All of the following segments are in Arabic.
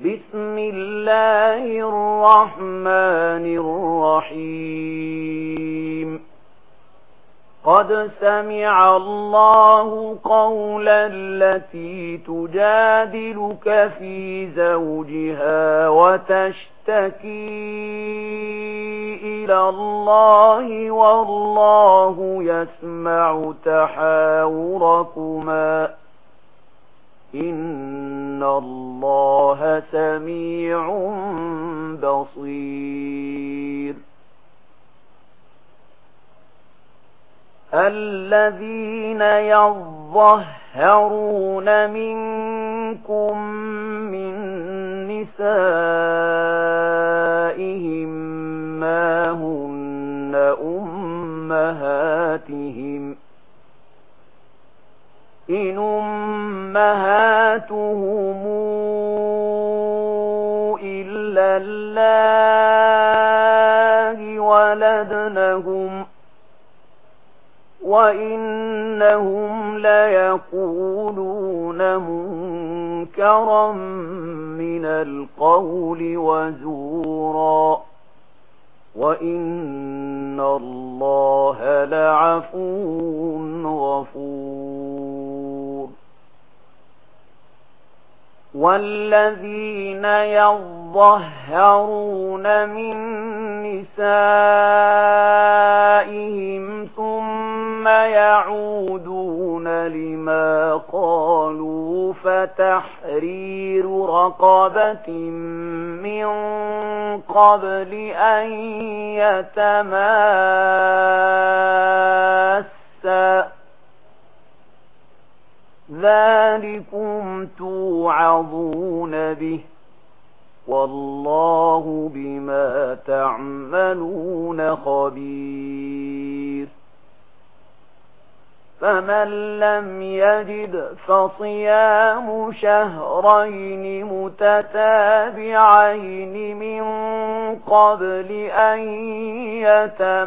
بسم الله الرحمن الرحيم قد سمع الله قولا التي تجادلك في زوجها وتشتكي إلى الله والله يسمع تحاوركما إن الله سميع بصير الذين يظهرون منكم من نسائهم ما هن أمهاتهم إن أمهاتهم إلا الله ولدنهم وإنهم ليقولون منكرا من القول وزورا وإن الله لعفو غفور والذين يظهرون من نسائهم ثم يعودون لما قالوا فتحرير رقبة من قبل أن يتماسا ذلكم توعظون به والله بما تعملون خبير فمن لم يجد فصيام شهرين متتابعين من قبل أن يتماسا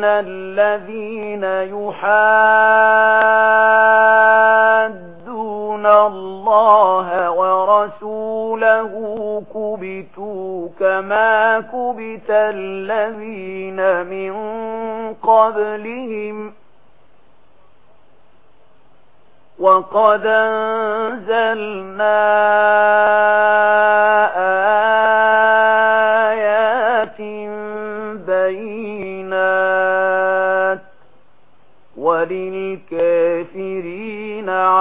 إِنَّ الَّذِينَ يُحَادُّونَ اللَّهَ وَرَسُولَهُ كُبِتُوا كَمَا كُبِتَ الَّذِينَ مِنْ قَبْلِهِمْ وَقَدْ أَنزَلْنَا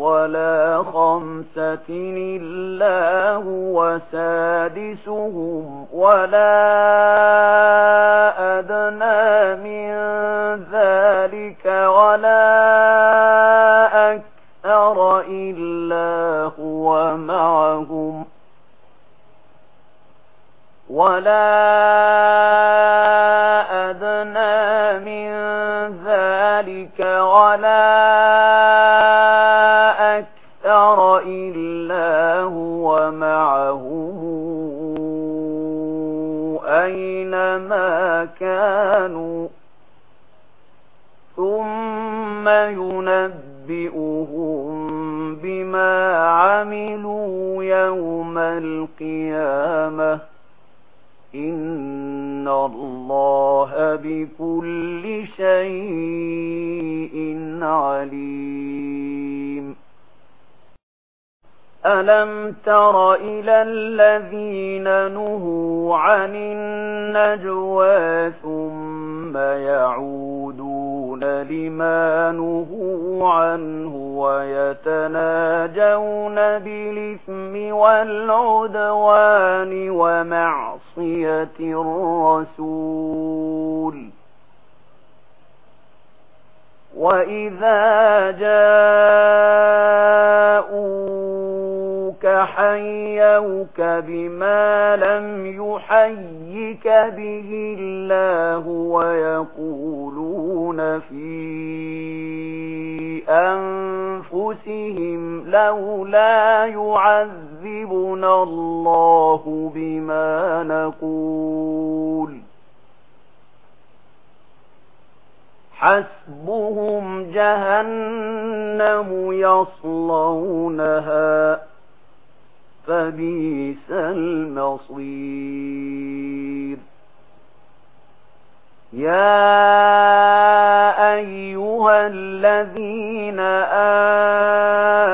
ولا خمسة إلا هو سادسهم ولا أدنى من ذلك ولا أكثر إلا هو معهم ولا أدنى من ذلك ولا يَوْمَ يُنَبِّئُهُم بِمَا عَمِلُوا يَوْمَ الْقِيَامَةِ. إِنَّ اللَّهَ بِكُلِّ شَيْءٍ عَلِيمٌ. أَلَمْ تَرَ إِلَى الَّذِينَ نُهُوا عَنِ النَّجْوَى ثُمَّ يَعُودُونَ لما نهوا عنه ويتناجون بالإثم والعدوان ومعصية الرسول وإذا جاءوا حيوك بما لم يحيك به الله ويقولون في أنفسهم لولا يعذبنا الله بما نقول حسبهم جهنم يصلونها فبيس المصير. يا أيها الذين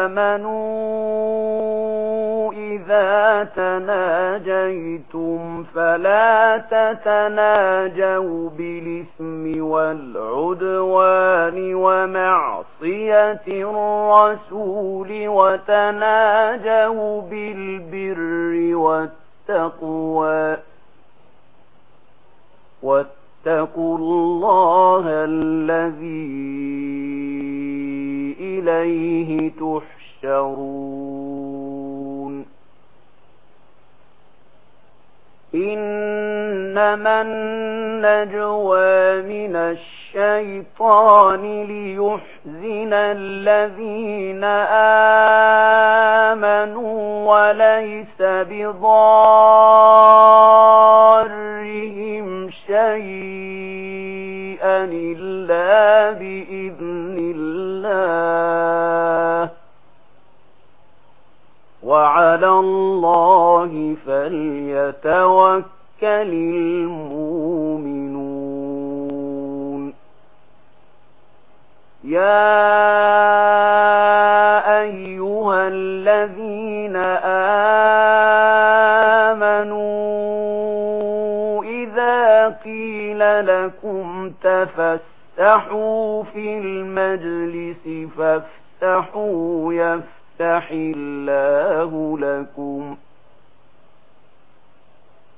آمنوا إذا تناجيتم فلا تتناجوا بالإثم والعدوان ومعصر معصية الرسول وتناجوا بالبر والتقوى واتقوا الله الذي إليه تحشرون إن إنما نَجْوَى من الشيطان ليحزن الذين آمنوا وليس بضارهم شيئا إلا بإذن الله وعلى الله فليتوكل للمؤمنون. يا أيها الذين آمنوا إذا قيل لكم تفسحوا في المجلس فافتحوا يفتح الله لكم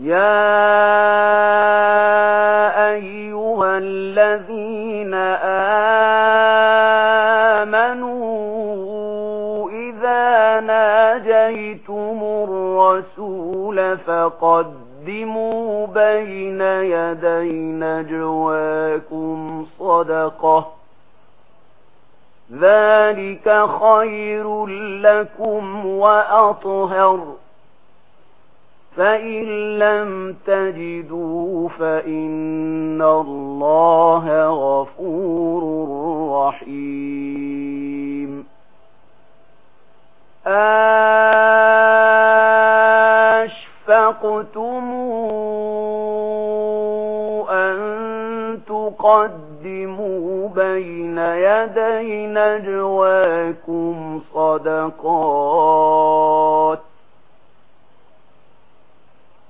يا أيها الذين آمنوا إذا ناجيتم الرسول فقدموا بين يدي نجواكم صدقه ذلك خير لكم وأطهر فَإِن لَّمْ تَجِدُوا فَإِنَّ اللَّهَ غَفُورٌ رَّحِيمٌ أَشْفَقْتُمْ أَن تُقَدِّمُوا بَيْنَ يَدَيْ نَجْوَاكُمْ صَدَقَاتٍ